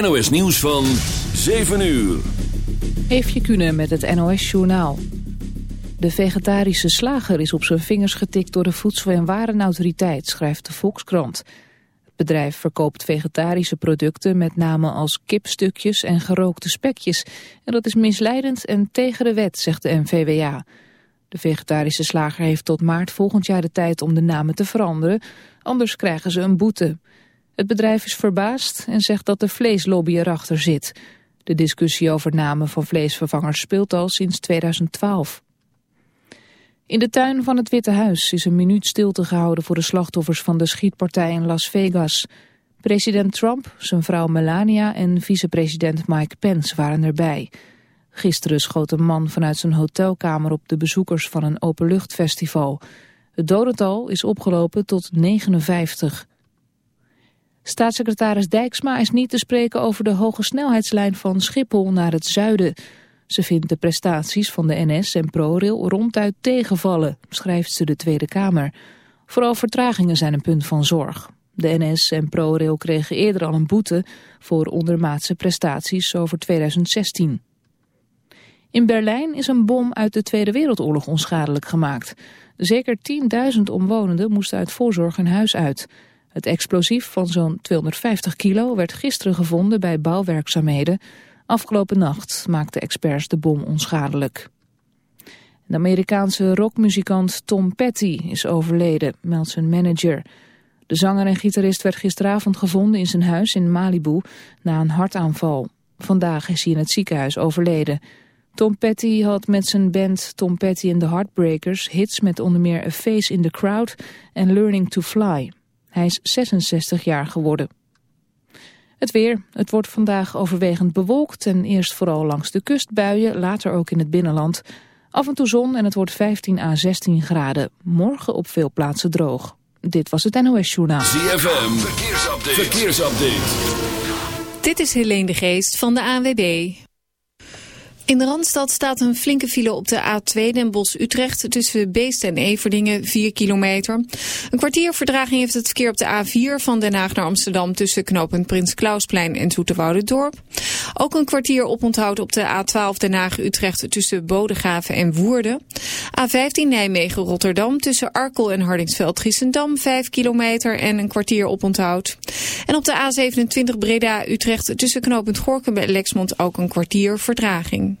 NOS Nieuws van 7 uur. Eefje Kunnen met het NOS Journaal. De vegetarische slager is op zijn vingers getikt door de Voedsel- en Warenautoriteit, schrijft de Volkskrant. Het bedrijf verkoopt vegetarische producten met name als kipstukjes en gerookte spekjes. En dat is misleidend en tegen de wet, zegt de NVWA. De vegetarische slager heeft tot maart volgend jaar de tijd om de namen te veranderen, anders krijgen ze een boete. Het bedrijf is verbaasd en zegt dat de vleeslobby erachter zit. De discussie over namen van vleesvervangers speelt al sinds 2012. In de tuin van het Witte Huis is een minuut stilte gehouden voor de slachtoffers van de schietpartij in Las Vegas. President Trump, zijn vrouw Melania en vicepresident Mike Pence waren erbij. Gisteren schoot een man vanuit zijn hotelkamer op de bezoekers van een openluchtfestival. Het dodental is opgelopen tot 59. Staatssecretaris Dijksma is niet te spreken over de hoge snelheidslijn van Schiphol naar het zuiden. Ze vindt de prestaties van de NS en ProRail ronduit tegenvallen, schrijft ze de Tweede Kamer. Vooral vertragingen zijn een punt van zorg. De NS en ProRail kregen eerder al een boete voor ondermaatse prestaties over 2016. In Berlijn is een bom uit de Tweede Wereldoorlog onschadelijk gemaakt. Zeker 10.000 omwonenden moesten uit voorzorg hun huis uit. Het explosief van zo'n 250 kilo werd gisteren gevonden bij bouwwerkzaamheden. Afgelopen nacht maakten experts de bom onschadelijk. De Amerikaanse rockmuzikant Tom Petty is overleden, meldt zijn manager. De zanger en gitarist werd gisteravond gevonden in zijn huis in Malibu na een hartaanval. Vandaag is hij in het ziekenhuis overleden. Tom Petty had met zijn band Tom Petty and the Heartbreakers hits met onder meer A Face in the Crowd en Learning to Fly. Hij is 66 jaar geworden. Het weer. Het wordt vandaag overwegend bewolkt en eerst vooral langs de kust buien, later ook in het binnenland. Af en toe zon en het wordt 15 à 16 graden. Morgen op veel plaatsen droog. Dit was het NOS Journaal. ZFM, verkeersupdate. verkeersupdate. Dit is Helene de Geest van de ANWB. In de Randstad staat een flinke file op de A2 Den Bosch-Utrecht tussen Beest en Everdingen, 4 kilometer. Een kwartier verdraging heeft het verkeer op de A4 van Den Haag naar Amsterdam tussen knooppunt Prins Klausplein en Dorp. Ook een kwartier oponthoud op de A12 Den Haag-Utrecht tussen Bodegraven en Woerden. A15 Nijmegen-Rotterdam tussen Arkel en Hardingsveld-Giessendam, 5 kilometer en een kwartier oponthoud. En op de A27 Breda-Utrecht tussen knooppunt Gorkum en Lexmond ook een kwartier verdraging.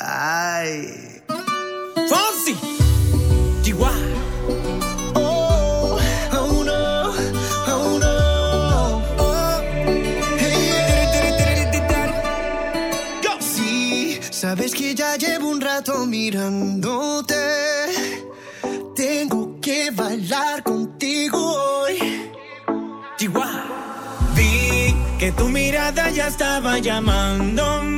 Ay. Fonsi, Chihuahua. Oh, oh no, oh no. Oh. Hey, Sí, sabes que ya llevo un rato mirándote. Tengo que bailar contigo hoy. Chihuahua. Vi que tu mirada ya estaba llamándome.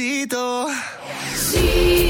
Despacito.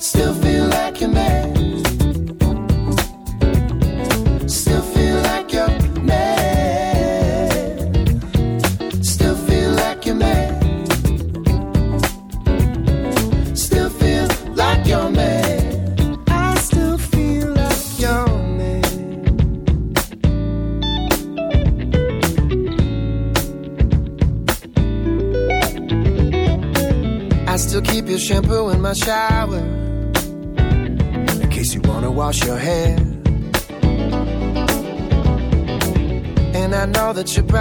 still feel like you're mad.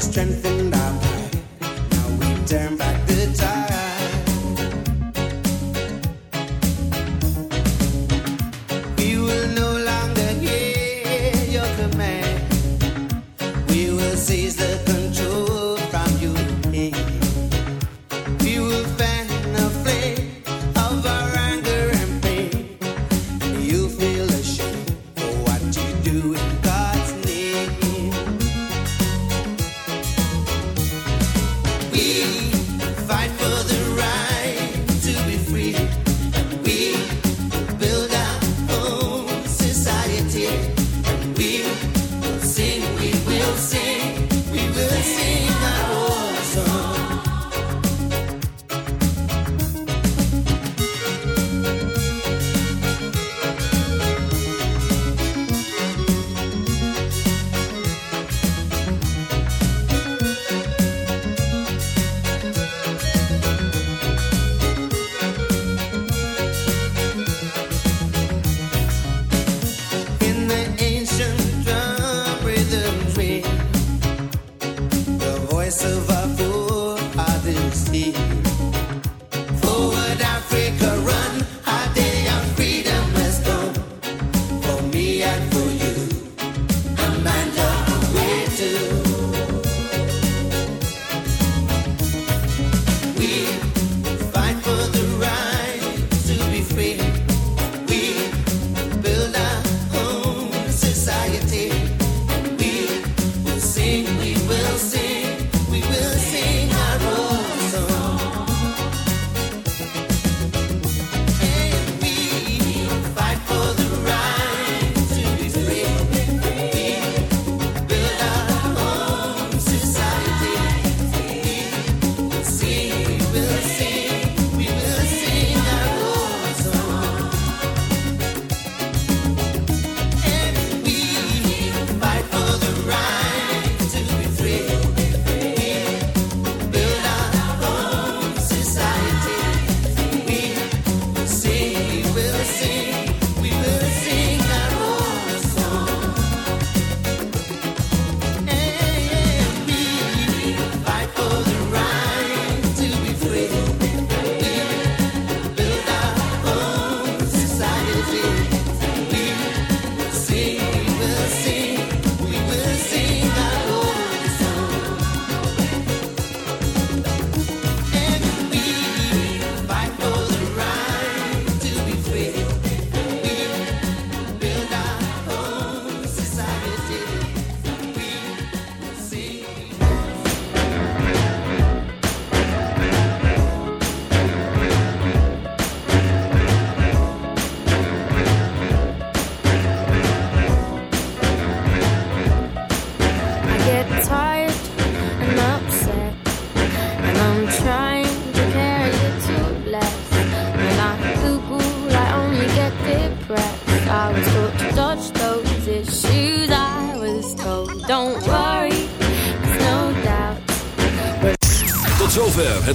strengthened